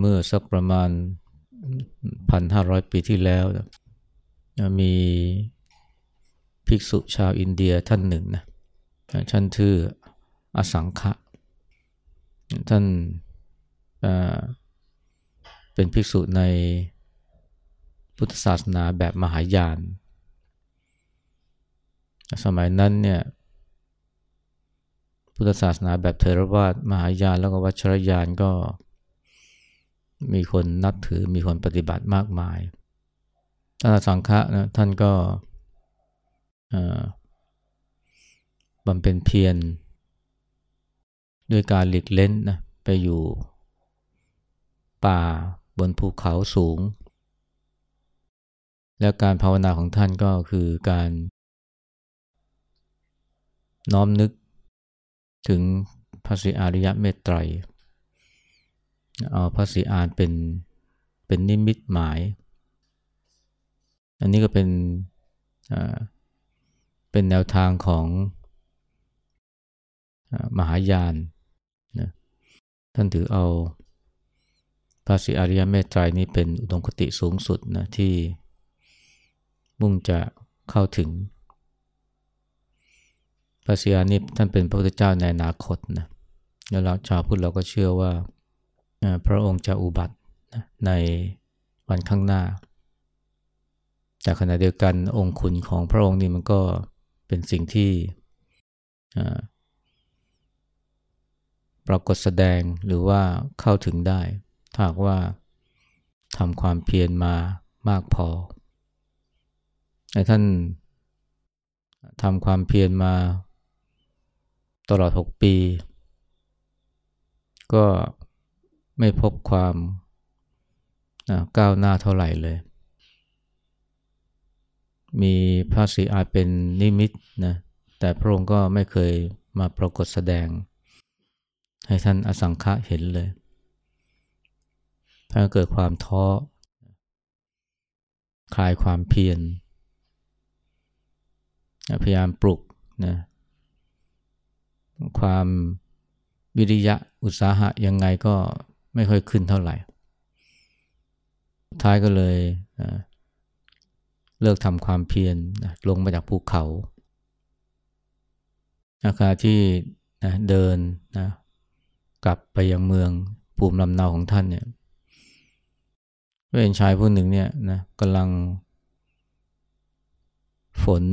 เมื่อสักประมาณพันห้าร้อยปีที่แล้ว มีภิกษุชาวอินเดียท่านหนึ่งนะท่านชื่ออสังขะท่านเป็นภิกษุในพุทธศาสนาแบบมหายาน สมัยนั้นเนี่ยพุทธศาสนาแบบเทรวาสมหายานแล้วก็วัชรยานก็ มีคนนับถือมีคนปฏิบัติมากมายท่านสังฆะนะท่านก็บำเพ็ญเพียรด้วยการหลีกเล่นนะไปอยู่ ป่าบนภูเขาสูง แล้วการภาวนาของท่านก็คือการ น้อมนึกถึงพระศรีอริยเมตไตร เอาพระศรีอานเป็นเป็นนิมิตหมาย อันนี้ก็เป็นเป็นแนวทางของมหายานนะท่านถือเอาพระศรีอริยเมตไตรนี้เป็นอุดมคติสูงสุดนะที่มุ่งจะเข้าถึงพระศรีอริยท่านเป็นพระพุทธเจ้าในอนาคตนะแล้วชาวพุทธเราก็เชื่อว่า พระองค์จะอุบัติในวันข้างหน้า แต่ขณะเดียวกันองค์คุณของพระองค์นี่มันก็เป็นสิ่งที่ปรากฏแสดงหรือว่าเข้าถึงได้ ถ้าว่าทำความเพียรมามากพอท่านทำความเพียรมาตลอด 6 ปี ก็ ไม่พบความก้าวหน้าเท่าไหร่เลย มีพระศรีอาเป็นนิมิตนะ แต่พระองค์ก็ไม่เคยมาปรากฏแสดง ให้ท่านอสังขะเห็นเลย ท่านเกิดความท้อ คลายความเพียร พยายามปลุกนะความวิริยะอุตสาหะยังไงก็ ไม่ค่อยขึ้นเท่าไหร่ ท้ายก็เลยเลิกทำความเพียรลงมาจากภูเขาอาคาที่นะเดินนะกลับไปยังเมืองภูมิลำเนาของท่านเนี่ยเป็นชายผู้หนึ่งเนี่ยนะกำลัง ฝน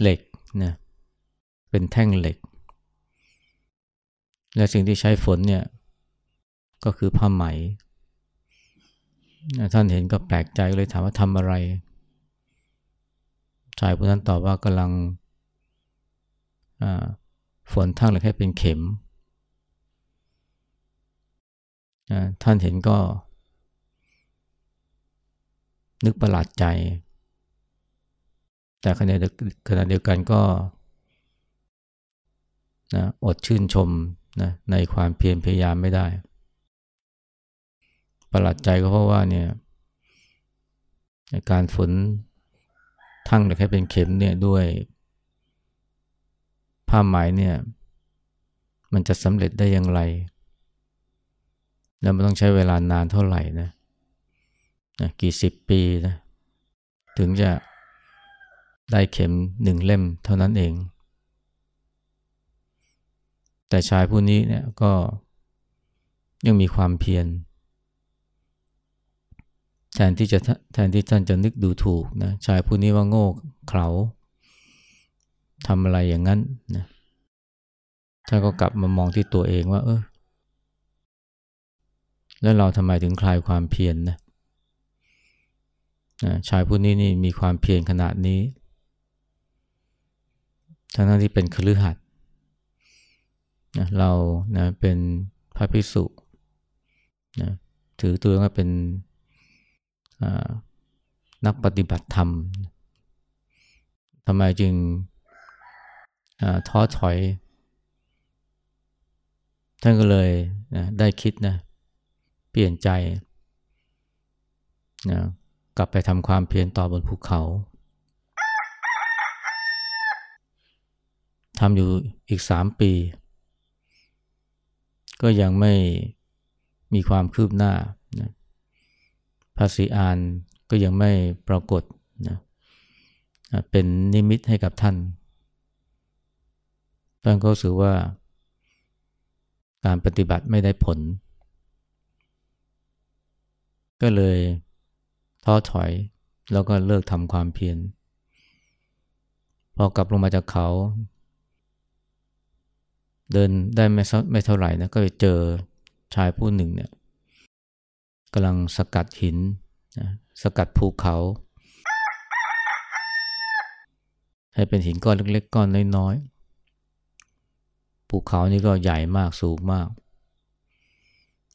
เหล็กนะเป็นแท่งเหล็ก และสิ่งที่ใช้ฝนเนี่ย ก็คือผ้าไหม ท่านเห็นก็แปลกใจเลยถามว่าทำอะไร ชายผู้นั้นตอบว่ากำลังฝนทั้งเลยแค่เป็นเข็ม ท่านเห็นก็ นึกประหลาดใจ แต่ขณะเดียวกันก็นะอดชื่นชมนะในความเพียรพยายามไม่ได้ ประหลาดใจก็เพราะว่าเนี่ยการฝนทั้งแต่แค่เป็นเข็มเนี่ยด้วยผ้าไหมเนี่ยมันจะสำเร็จได้อย่างไร แล้วมันต้องใช้เวลานานเท่าไหร่นะนะกี่สิบปีนะถึงจะได้เข็มหนึ่งเล่มเท่านั้นเอง แต่ชายผู้นี้เนี่ยก็ยังมีความเพียร แทนที่จะแทนที่ท่านจะนึกดูถูกนะชายผู้นี้ว่าโง่เขลาทำอะไรอย่างนั้นนะท่านก็กลับมามองที่ตัวเองว่า เออแล้วเราทำไมถึงคลายความเพียรนนะชายผู้นี้นี่มีความเพียรขนาดนี้ ทั้งที่เป็นคฤหัสถนะเรานะเป็นพระภิกษุนะถือตัวว่าเป็น นักปฏิบัติธรรมทำไมจึงท้อถอย ท่านก็เลยได้คิดนะเปลี่ยนใจนะกลับไปทำความเพียรต่อบนภูเขาทำอยู่อีกสามปี ก็ยังไม่มีความคืบหน้า พระศรีอานก็ยังไม่ปรากฏนะเป็นนิมิตให้กับท่านท่านก็รู้สึกว่า การปฏิบัติไม่ได้ผล ก็เลยท้อถอยแล้วก็เลิกทำความเพียรพอกลับลงมาจากเขา เดินได้ไม่ไม่เท่าไหร่นะก็ไปเจอชายผู้หนึ่งเนี่ย กำลังสกัดหินนะสกัดภูเขา ให้เป็นหินก้อนเล็กๆก้อนน้อยๆภูเขานี่ก็ใหญ่มากสูงมาก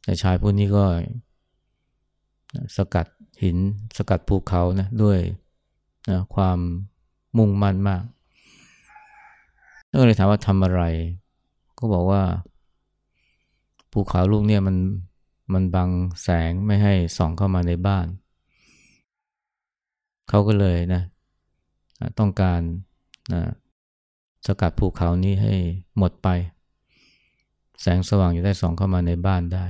แต่ชายผู้นี้ก็สกัดหินสกัดภูเขานะด้วยนะความมุ่งมั่นมากก็เลยถามว่าทำอะไร ก็บอกว่าภูเขาลูกเนี่ยมัน มันบังแสงไม่ให้ส่องเข้ามาในบ้าน เขาก็เลยนะต้องการนะสกัดภูเขานี้ให้หมดไป แสงสว่างจะได้ส่องเข้ามาในบ้านได้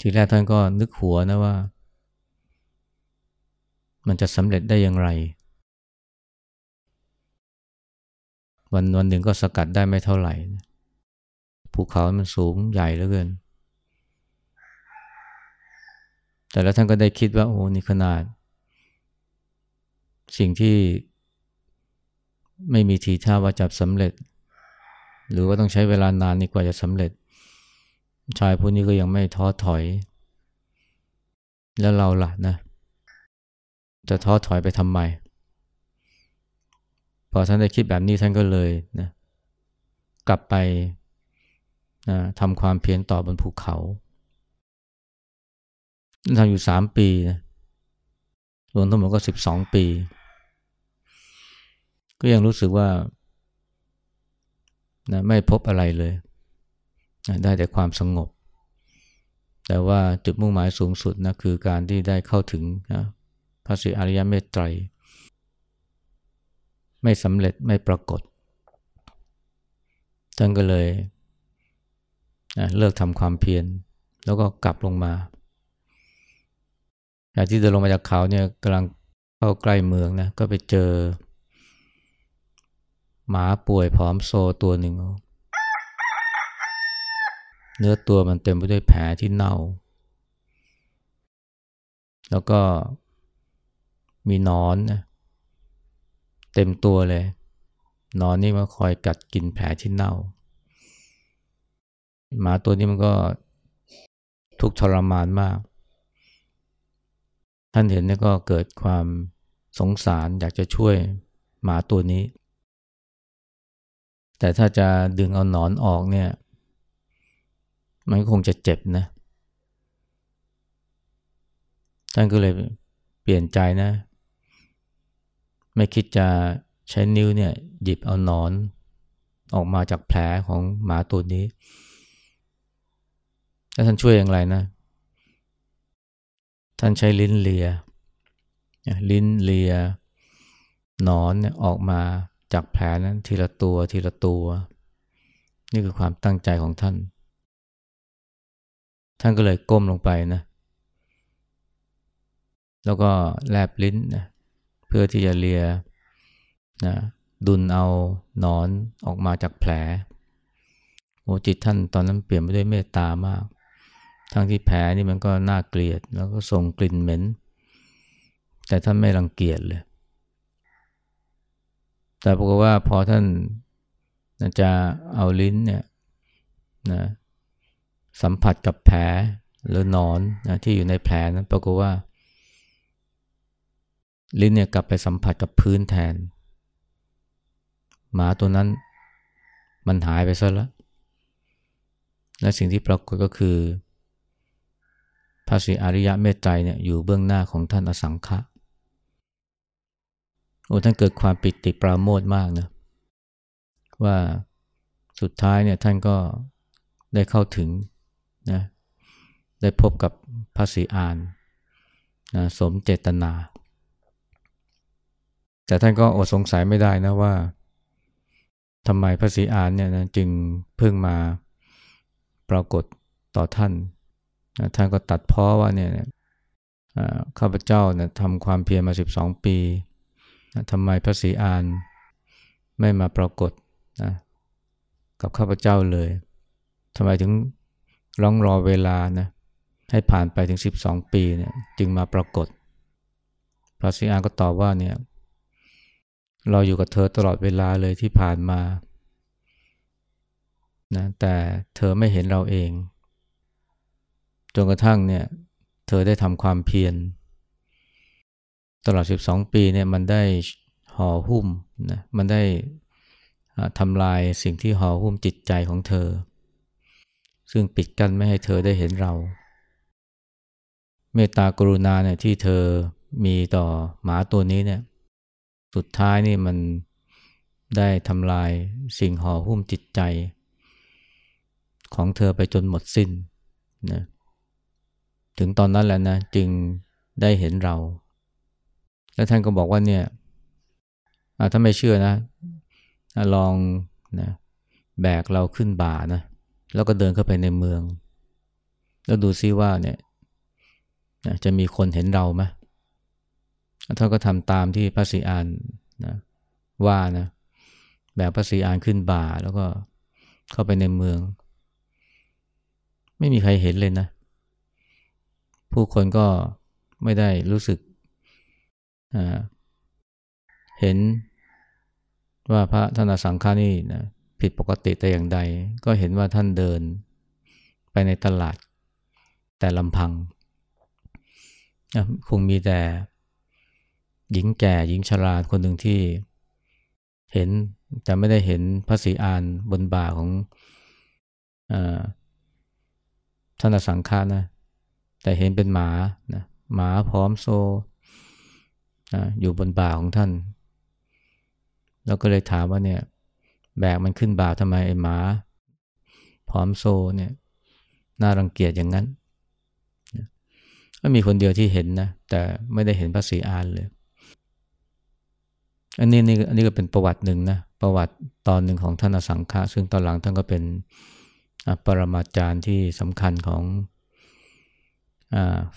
ทีแรกท่านก็นึกหัวนะว่า มันจะสำเร็จได้อย่างไร วันวันหนึ่งก็สกัดได้ไม่เท่าไหร่ ภูเขามันสูงใหญ่เหลือเกิน แต่แล้วท่านก็ได้คิดว่าโอ้นี่ขนาด สิ่งที่ไม่มีทีท่าว่าจะสำเร็จ หรือว่าต้องใช้เวลานานนี่กว่าจะสำเร็จ ชายผู้นี้ก็ยังไม่ท้อถอย แล้วเราล่ะนะ จะท้อถอยไปทำไม พอท่านได้คิดแบบนี้ท่านก็เลยนะกลับไป นะทำความเพียรต่อบนภูเขาทำอยู่สามปีนะรวมทั้งหมดก็สิบสองปี ก็ยังรู้สึกว่านะไม่พบอะไรเลยนะได้แต่ความสงบ แต่ว่าจุดมุ่งหมายสูงสุดนะคือการที่ได้เข้าถึงนะพระศรีอริยเมตไตร ไม่สำเร็จไม่ปรากฏท่านก็เลย เลิกทำความเพียรแล้วก็กลับลงมาจากที่เดินลงมาจากเขาเนี่ยกำลังเข้าใกล้เมืองนะก็ไปเจอ หมาป่วยผอมโซตัวหนึ่ง เนื้อตัวมันเต็มไปด้วยแผลที่เน่า แล้วก็มีนอนนะเต็มตัวเลยนอนนี่มาคอยกัดกินแผลที่เน่า หมาตัวนี้มันก็ทุกทรมานมาก ท่านเห็นนี่ก็เกิดความสงสารอยากจะช่วยหมาตัวนี้ แต่ถ้าจะดึงเอาหนอนออกเนี่ย มันคงจะเจ็บนะ ท่านก็เลยเปลี่ยนใจนะ ไม่คิดจะใช้นิ้วเนี่ยหยิบเอาหนอนออกมาจากแผลของหมาตัวนี้ แล้วท่านช่วยอย่างไรนะ ท่านใช้ลิ้นเลีย ลิ้นเลียหนอนออกมาจากแผลนั้นทีละตัวทีละตัว นี่คือความตั้งใจของท่าน ท่านก็เลยก้มลงไปนะ แล้วก็แลบลิ้นนะเพื่อที่จะเลียนะดุนเอาหนอนออกมาจากแผลโอ้จิตท่านตอนนั้นเปลี่ยนไปด้วยเมตตามาก ทั้งที่แผลนี่มันก็น่าเกลียด แล้วก็ส่งกลิ่นเหม็น แต่ท่านไม่รังเกียจเลย แต่ปรากฏว่าพอท่านจะเอาลิ้นเนี่ยนะสัมผัสกับแผลหรือนอนนะที่อยู่ในแผลนั้นปรากฏว่า ลิ้นเนี่ยกลับไปสัมผัสกับพื้นแทน หมาตัวนั้นมันหายไปซะแล้วและสิ่งที่ปรากฏก็คือ พระศรีอริยะเมตไตรเนี่ยอยู่เบื้องหน้าของท่านอสังขะโอ้ท่านเกิดความปิติปราโมทมากนะว่าสุดท้ายเนี่ยท่านก็ได้เข้าถึงนะได้พบกับพระศรีอานนะสมเจตนา แต่ท่านก็อดสงสัยไม่ได้นะว่าทำไมพระศรีอานเนี่ยนะจึงเพิ่งมาปรากฏต่อท่าน ท่านก็ตัดพ้อว่าเนี่ยข้าพเจ้าเนี่ยทำความเพียรมา 12 ปีทำไมพระศรีอานไม่มาปรากฏนะกับข้าพเจ้าเลยทำไมถึงร้องรอเวลานะให้ผ่านไปถึง 12 ปีเนี่ยจึงมาปรากฏ พระศรีอานก็ตอบว่าเนี่ยเราอยู่กับเธอตลอดเวลาเลยที่ผ่านมานะแต่เธอไม่เห็นเราเอง จนกระทั่งเนี่ยเธอได้ทำความเพียรตลอด 12 ปีเนี่ยมันได้ห่อหุ้มนะมันได้ทำลายสิ่งที่ห่อหุ้มจิตใจของเธอ ซึ่งปิดกั้นไม่ให้เธอได้เห็นเรา เมตตากรุณาเนี่ยที่เธอมีต่อหมาตัวนี้เนี่ยสุดท้ายนี่มันได้ทำลายสิ่งห่อหุ้มจิตใจ ของเธอไปจนหมดสิ้นนะ ถึงตอนนั้นแหละนะจึงได้เห็นเรา แล้วท่านก็บอกว่าเนี่ยถ้าไม่เชื่อนะ ลองนะแบกเราขึ้นบ่านะแล้วก็เดินเข้าไปในเมือง แล้วดูซิว่าเนี่ยจะมีคนเห็นเราไหมท่านก็ทำตามที่พระศรีอานนะว่านะแบกพระศรีอานขึ้นบ่าแล้วก็เข้าไปในเมือง ไม่มีใครเห็นเลยนะ ผู้คนก็ไม่ได้รู้สึกเห็นว่าพระท่านสังฆานี่นะผิดปกติแต่อย่างใด ก็เห็นว่าท่านเดินไปในตลาดแต่ลำพัง คงมีแต่หญิงแก่หญิงชราคนหนึ่งที่เห็นแต่ไม่ได้เห็นพระศรีอานบนบ่าของอท่านสังฆานะ แต่เห็นเป็นหมานะหมาพร้อมโซนะอยู่บนบ่าของท่าน แล้วก็เลยถามว่าเนี่ยแบกมันขึ้นบ่าทำไมไอ้หมาพร้อมโซเนี่ยน่ารังเกียจอย่างนั้นก็มีคนเดียวที่เห็นนะ แต่ไม่ได้เห็นพระศรีอานเลย อันนี้นี่อันนี้ก็เป็นประวัติหนึ่งนะ ประวัติตอนหนึ่งของท่านอสังฆะซึ่งตอนหลังท่านก็เป็นปรมาจารย์ที่สำคัญของ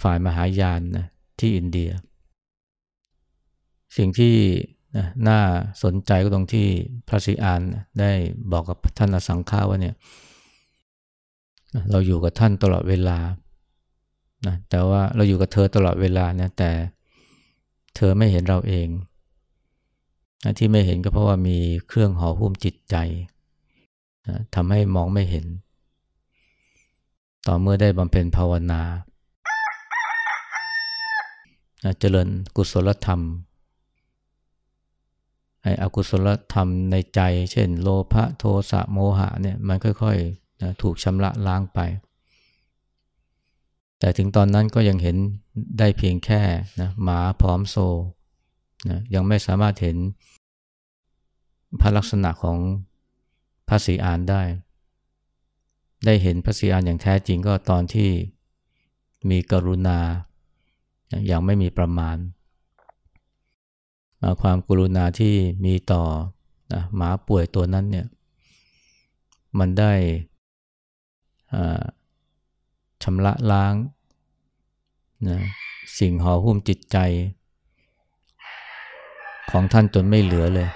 ฝ่ายมหายานนะที่อินเดีย สิ่งที่น่าสนใจก็ตรงที่พระศรีอานได้บอกกับท่านอสังฆาว่าเนี่ยเราอยู่กับท่านตลอดเวลานะแต่ว่าเราอยู่กับเธอตลอดเวลานะแต่เธอไม่เห็นเราเองนะที่ไม่เห็นก็เพราะว่ามีเครื่องห่อหุ้มจิตใจนะทำให้มองไม่เห็น ต่อเมื่อได้บำเพ็ญภาวนา เจริญกุศลธรรมไอ้อกุศลธรรมในใจ เช่น โลภะโทสะโมหะเนี่ยมันค่อยๆนะถูกชำระล้างไป แต่ถึงตอนนั้นก็ยังเห็นได้เพียงแค่นะหมาพร้อมโซนะยังไม่สามารถเห็นพระลักษณะของพระศรีอานได้ ได้เห็นพระศรีอานอย่างแท้จริงก็ตอนที่มีกรุณา อย่างไม่มีประมาณ ความกรุณาที่มีต่อนะหมาป่วยตัวนั้นเนี่ยมันได้ชำระล้างนะสิ่งห่อหุ้มจิตใจ ของท่านจนไม่เหลือเลย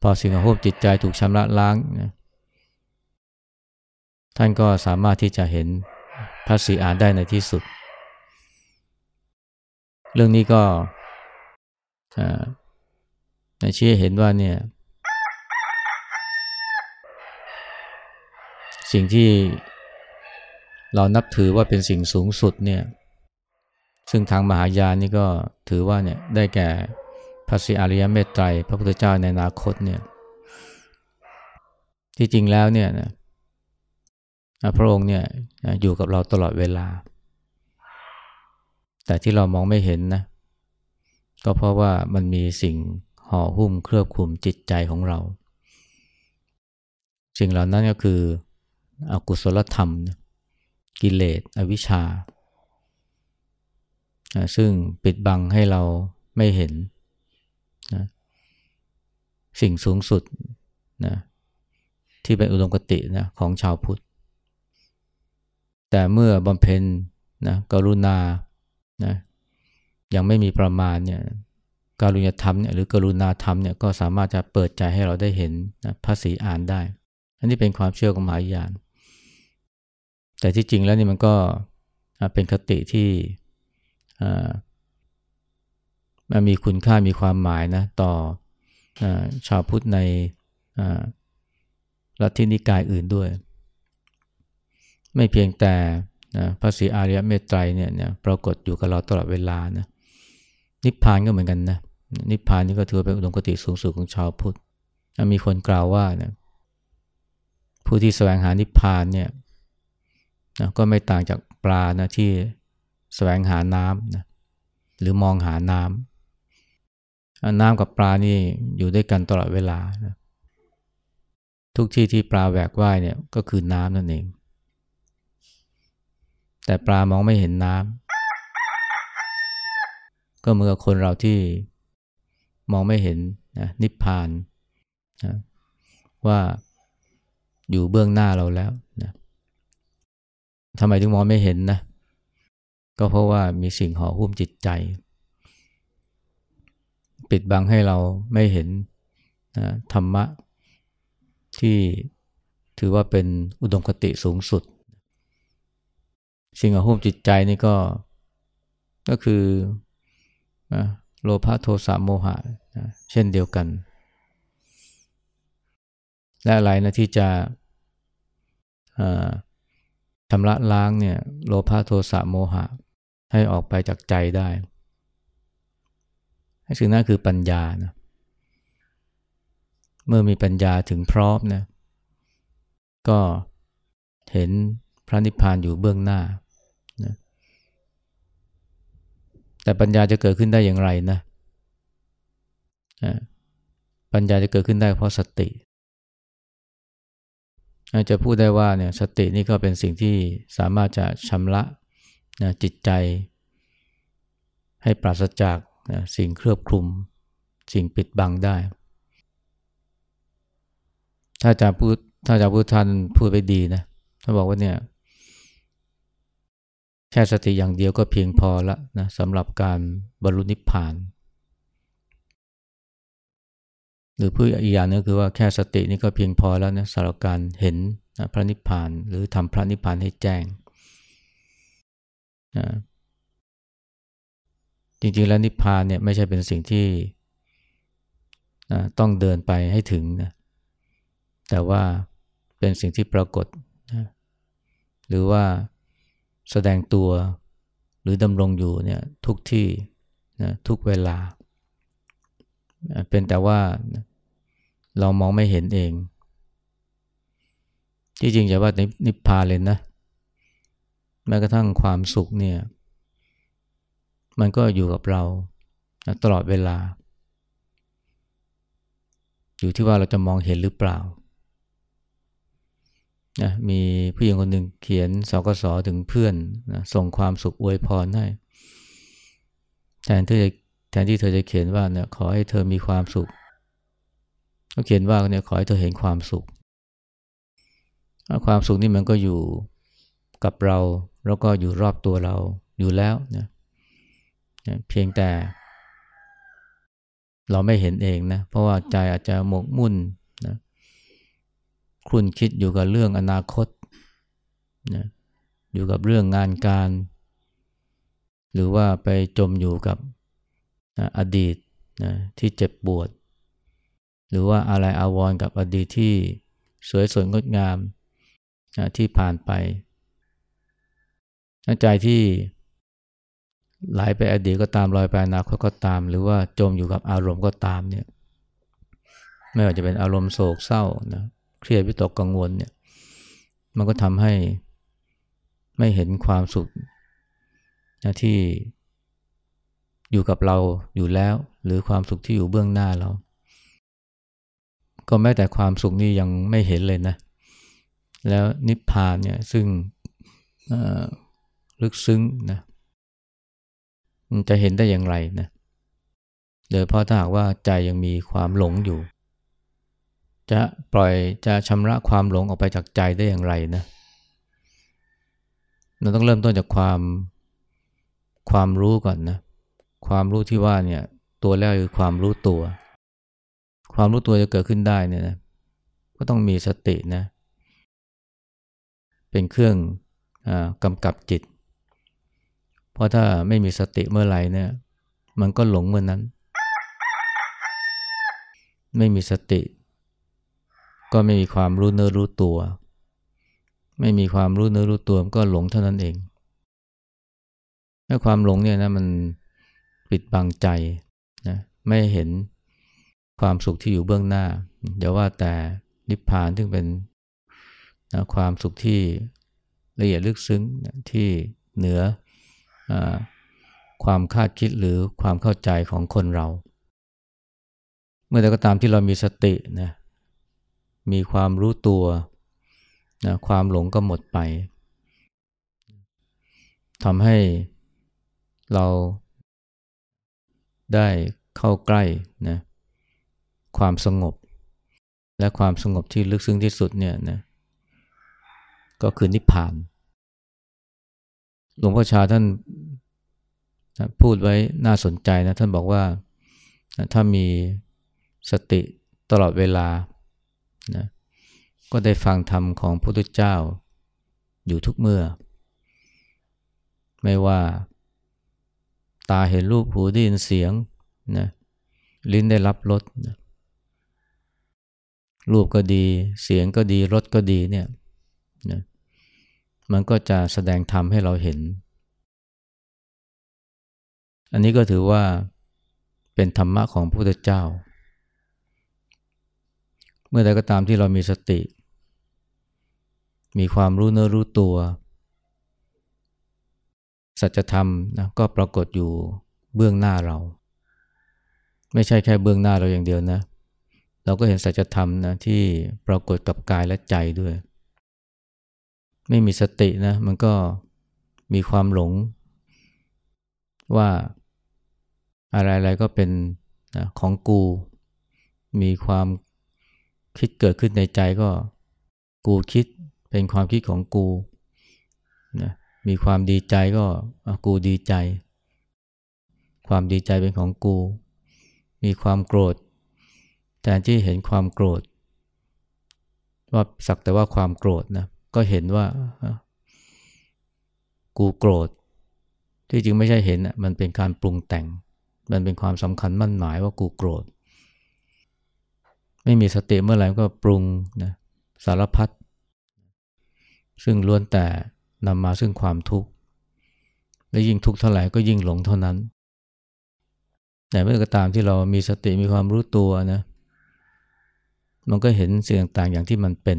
พอสิ่งห่อหุ้มจิตใจถูกชำระล้างนะท่านก็สามารถที่จะเห็นพระศรีอานได้ในที่สุด เรื่องนี้ก็ชี้เห็นว่าเนี่ยสิ่งที่เรานับถือว่าเป็นสิ่งสูงสุดเนี่ยซึ่งทางมหายานนี่ก็ถือว่าเนี่ยได้แก่พระศรีอริยเมตไตรพระพุทธเจ้าในอนาคตเนี่ยที่จริงแล้วเนี่ยนะพระองค์เนี่ยอยู่กับเราตลอดเวลา แต่ที่เรามองไม่เห็นนะ ก็เพราะว่ามันมีสิ่งห่อหุ้มเคลือบคลุมจิตใจของเรา สิ่งเหล่านั้นก็คืออกุศลธรรม กิเลส อวิชชา ซึ่งปิดบังให้เราไม่เห็นนะสิ่งสูงสุดนะที่เป็นอุดมคตินะของชาวพุทธ แต่เมื่อบำเพ็ญนะกรุณา นะยังไม่มีประมาณเนี่ยการุณธรรมเนี่ยหรือกรุณาธรรมเนี่ยก็สามารถจะเปิดใจให้เราได้เห็นนะพระศรีอ่านได้ อันนี้เป็นความเชื่อของมหายาน แต่ที่จริงแล้วนี่มันก็เป็นคติที่มันมีคุณค่ามีความหมายนะต่ออชาวพุทธในลัทธินิกายอื่นด้วย ไม่เพียงแต่ นะพระศรีอาริยเมตไตรเนี่ยเนี่ยปรากฏอยู่กับเราตลอดเวลานะนิพพานก็เหมือนกันนะนิพพานนี่ก็ถือเป็นอุดมคติสูงสุดของชาวพุทธมีคนกล่าวว่านะผู้ที่แสวงหานิพพานเนี่ยนะก็ไม่ต่างจากปลานะที่แสวงหาน้ำนะหรือมองหาน้ำน้ำกับปลานี่อยู่ด้วยกันตลอดเวลานะทุกที่ที่ปลาแหวกว่ายเนี่ยก็คือน้ำนั่นเอง แต่ปลามองไม่เห็นน้ำก็เหมือนกับคนเราที่มองไม่เห็นนะนิพพานนะว่าอยู่เบื้องหน้าเราแล้วนะทำไมถึงมองไม่เห็นนะ ก็เพราะว่ามีสิ่งห่อหุ้มจิตใจ ปิดบังให้เราไม่เห็นนะธรรมะที่ถือว่าเป็นอุดมคติสูงสุด สิ่งห่อหุ้มจิตใจนี่ก็ ก็คือโลภะโทสะโมหะเช่นเดียวกัน และอะไรนะที่จะชำระล้างเนี่ยโลภะโทสะโมหะ ให้ออกไปจากใจได้สิ่งนั้นคือปัญญานะเมื่อมีปัญญาถึงพร้อมนะก็เห็นพระนิพพานอยู่เบื้องหน้านะ แต่ปัญญาจะเกิดขึ้นได้อย่างไรนะปัญญาจะเกิดขึ้นได้เพราะสติอาจะพูดได้ว่าเนี่ยสตินี่ก็เป็นสิ่งที่สามารถจะชำระนะจิตใจ ให้ปราศจากนะสิ่งเครือบคลุม สิ่งปิดบังได้ ถ้าจะพูดถ้าจะพูดท่านพูดไปดีนะถ้าบอกว่าเนี่ย แค่สติอย่างเดียวก็เพียงพอละนะสำหรับการบรรลุนิพพาน หรือพูดอีกอย่างนึงคือว่าแค่สตินี่ก็เพียงพอแล้วนะสำหรับการเห็นพระนิพพานหรือทำพระนิพพานให้แจ้งนะจริงๆแล้วนิพพานเนี่ยไม่ใช่เป็นสิ่งที่นะต้องเดินไปให้ถึงนะแต่ว่าเป็นสิ่งที่ปรากฏนะหรือว่า แสดงตัวหรือดำรงอยู่เนี่ยทุกที่นะทุกเวลา เป็นแต่ว่าเรามองไม่เห็นเอง ที่จริงจะว่านิพพานเลยนะ แม้กระทั่งความสุขเนี่ย มันก็อยู่กับเราตลอดเวลา อยู่ที่ว่าเราจะมองเห็นหรือเปล่า นะมีผู้หญิงคนหนึ่งเขียนสกสถึงเพื่อนนะส่งความสุขอวยพรให้แทนที่จะแทนที่เธอจะเขียนว่าเนี่ยขอให้เธอมีความสุขก็เขียนว่าเนี่ยขอให้เธอเห็นความสุข ความสุขนี่มันก็อยู่กับเราแล้วก็อยู่รอบตัวเราอยู่แล้วนะเพียงแต่ เราไม่เห็นเองนะเพราะว่าใจอาจจะหมกมุ่น นะคุณคิดอยู่กับเรื่องอนาคตนะอยู่กับเรื่องงานการ หรือว่าไปจมอยู่กับนะอดีตนะที่เจ็บปวด หรือว่าอะไรอาวรกับอดีตที่สวยสดงดงามนะที่ผ่านไปใจที่ไหลไปอดีตก็ตามลอยไปอนาคตก็ตาม หรือว่าจมอยู่กับอารมณ์ก็ตามเนี่ยไม่ว่าจะเป็นอารมณ์โศกเศร้านะ เครียดวิตกกังวลเนี่ย มันก็ทำให้ไม่เห็นความสุขนะที่อยู่กับเราอยู่แล้ว หรือความสุขที่อยู่เบื้องหน้าเรา ก็แม้แต่ความสุขนี่ยังไม่เห็นเลยนะ แล้วนิพพานเนี่ยซึ่งลึกซึ้งนะมันจะเห็นได้อย่างไรนะโดยเพราะถ้าหากว่าใจยังมีความหลงอยู่ จะปล่อยจะชำระความหลงออกไปจากใจได้อย่างไรนะเราต้องเริ่มต้นจากความความรู้ก่อนนะความรู้ที่ว่าเนี่ยตัวแรกคือความรู้ตัว ความรู้ตัวจะเกิดขึ้นได้เนี่ยนะก็ต้องมีสตินะ เป็นเครื่องอกำกับจิต เพราะถ้าไม่มีสติเมื่อไหร่เนี่ยมันก็หลงเมื่อนนั้น ไม่มีสติ ก็ไม่มีความรู้เนื้อรู้ตัว ไม่มีความรู้เนื้อรู้ตัวก็หลงเท่านั้นเองถ้าความหลงเนี่ยนะมันปิดบังใจนะไม่เห็นความสุขที่อยู่เบื้องหน้าอย่าว่าแต่นิพพานซึ่งเป็นนะความสุขที่ละเอียดลึกซึ้งนะที่เหนืออความคาดคิดหรือความเข้าใจของคนเรา เมื่อใดก็ตามที่เรามีสตินะ มีความรู้ตัวนะความหลงก็หมดไปทำให้เราได้เข้าใกล้นะความสงบ และความสงบที่ลึกซึ้งที่สุดเนี่ยนะก็คือนิพพาน หลวงพ่อชาท่านนะพูดไว้น่าสนใจนะท่านบอกว่าถ้ามีสติตลอดเวลา นะก็ได้ฟังธรรมของพระพุทธเจ้า อยู่ทุกเมื่อ ไม่ว่า ตาเห็นรูปหูได้ยินเสียงนะลิ้นได้รับรสนะรูปก็ดี เสียงก็ดีรสก็ดีเนี่ยนะมันก็จะแสดงธรรมให้เราเห็น อันนี้ก็ถือว่าเป็นธรรมะของพระพุทธเจ้า เมื่อใดก็ตามที่เรามีสติ มีความรู้เนื้อรู้ตัว สัจธรรมนะก็ปรากฏอยู่เบื้องหน้าเรา ไม่ใช่แค่เบื้องหน้าเราอย่างเดียวนะ เราก็เห็นสัจธรรมนะที่ปรากฏกับกายและใจด้วย ไม่มีสตินะมันก็มีความหลง ว่าอะไรๆก็เป็นนะของกู มีความ คิดเกิดขึ้นในใจก็ กูคิดเป็นความคิดของกูนะมีความดีใจก็กูดีใจ ความดีใจเป็นของกู มีความโกรธแทนที่เห็นความโกรธ ว่าสักแต่ว่าความโกรธนะก็เห็นว่ากูโกรธ ที่จริงไม่ใช่เห็นมันเป็นการปรุงแต่ง มันเป็นความสำคัญมั่นหมายว่ากูโกรธ ไม่มีสติเมื่อไหร่ก็ปรุงนะสารพัดซึ่งล้วนแต่นำมาซึ่งความทุกข์ และยิ่งทุกข์เท่าไหร่ก็ยิ่งหลงเท่านั้น แต่เมื่อก็ตามที่เรามีสติมีความรู้ตัวนะมันก็เห็นสิ่งต่างๆอย่างที่มันเป็น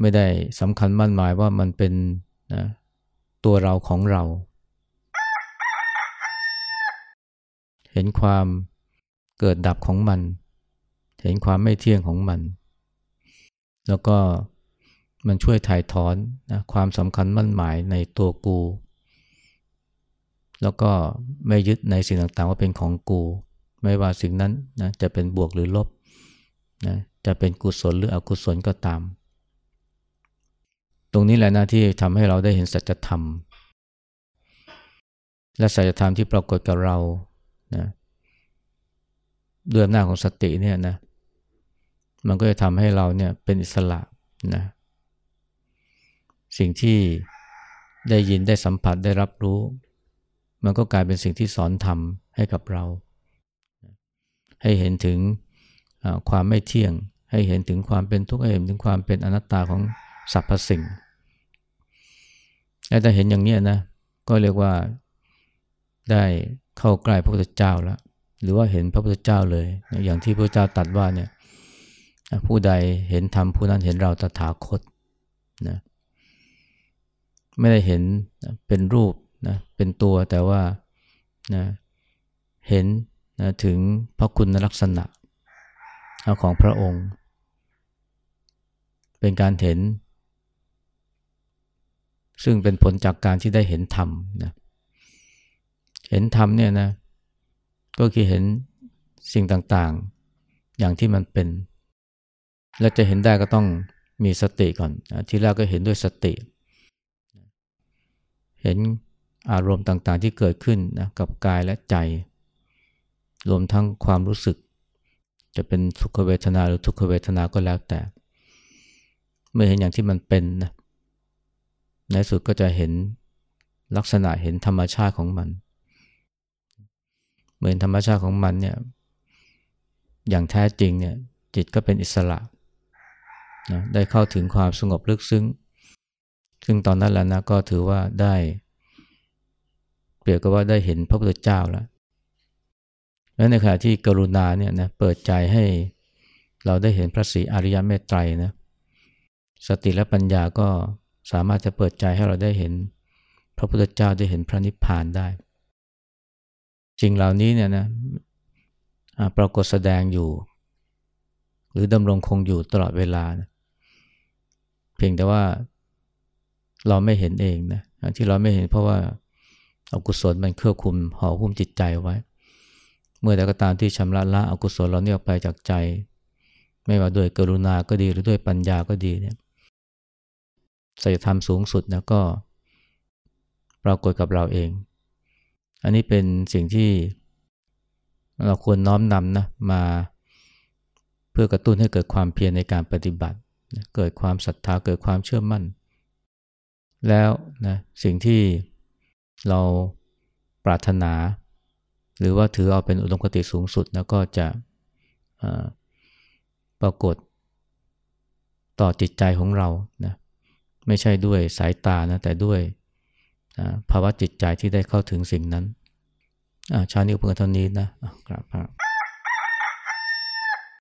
ไม่ได้สำคัญมั่นหมายว่ามันเป็นนะตัวเราของเรา เห็นความ เกิดดับของมัน เห็นความไม่เที่ยงของมัน แล้วก็มันช่วยถ่ายถอนนะความสำคัญมั่นหมายในตัวกู แล้วก็ไม่ยึดในสิ่งต่างๆว่าเป็นของกู ไม่ว่าสิ่งนั้นนะจะเป็นบวกหรือลบนะจะเป็นกุศลหรืออกุศลก็ตาม ตรงนี้แหละนะที่ทำให้เราได้เห็นสัจธรรม และสัจธรรมที่ปรากฏกับเรานะ ด้วยอำนาจของสติเนี่ยนะมันก็จะทำให้เราเนี่ยเป็นอิสระนะสิ่งที่ได้ยินได้สัมผัสได้รับรู้ มันก็กลายเป็นสิ่งที่สอนธรรมให้กับเรา ให้เห็นถึงความไม่เที่ยง ให้เห็นถึงความเป็นทุกข์ให้เห็นถึงความเป็นอนัตตาของสรรพสิ่งและถ้าเห็นอย่างนี้นะก็เรียกว่าได้เข้าใกล้พระพุทธเจ้าแล้ว หรือว่าเห็นพระพุทธเจ้าเลย อย่างที่พระเจ้าตรัสว่าเนี่ยผู้ใดเห็นธรรมผู้นั้นเห็นเราตถาคตนะไม่ได้เห็นเป็นรูปนะเป็นตัวแต่ว่านะเห็นนะถึงพระคุณลักษณะของพระองค์ เป็นการเห็น ซึ่งเป็นผลจากการที่ได้เห็นธรรมนะเห็นธรรมเนี่ยนะ ก็คือเห็นสิ่งต่างๆ อย่างที่มันเป็น และจะเห็นได้ก็ต้องมีสติก่อน ที่แรกก็เห็นด้วยสติ เห็นอารมณ์ต่างๆที่เกิดขึ้นนะกับกายและใจ รวมทั้งความรู้สึก จะเป็นสุขเวทนาหรือทุกขเวทนาก็แล้วแต่ เมื่อเห็นอย่างที่มันเป็นนะในสุดก็จะเห็นลักษณะเห็นธรรมชาติของมัน เหมือนธรรมชาติของมันเนี่ยอย่างแท้จริงเนี่ยจิตก็เป็นอิสระนะได้เข้าถึงความสงบลึกซึ้ง ซึ่งตอนนั้นแหละนะก็ถือว่าได้ เปรียบกับว่าได้เห็นพระพุทธเจ้าแล้วแล้วในขณะที่กรุณาเนี่ยนะเปิดใจให้เราได้เห็นพระศรีอริยเมตไตรนะสติและปัญญาก็สามารถจะเปิดใจให้เราได้เห็นพระพุทธเจ้าได้เห็นพระนิพพานได้ สิ่งเหล่านี้เนี่ยนะปรากฏแสดงอยู่ หรือดำรงคงอยู่ตลอดเวลานะเพียงแต่ว่าเราไม่เห็นเองนะที่เราไม่เห็นเพราะว่าอากุศลมันเครือบคุมห่อหุ้มจิตใจไว้ เมื่อใดก็ตามที่ชำระละอกุศลเราเนี่ยออกไปจากใจ ไม่ว่าด้วยกรุณาก็ดีหรือด้วยปัญญาก็ดีเนี่ยสัจธรรมสูงสุดนะก็ปรากฏกับเราเอง อันนี้เป็นสิ่งที่เราควรน้อมนำนะมาเพื่อกระตุ้นให้เกิดความเพียรในการปฏิบัติ เกิดความศรัทธาเกิดความเชื่อมั่น แล้วนะสิ่งที่เราปรารถนา หรือว่าถือเอาเป็นอุดมคติสูงสุดแล้วก็จะปรากฏต่อจิตใจของเรานะไม่ใช่ด้วยสายตานะแต่ด้วย ภาวะจิตใจที่ได้เข้าถึงสิ่งนั้นชานี้เพื่อเท่านี้นะกราบพระ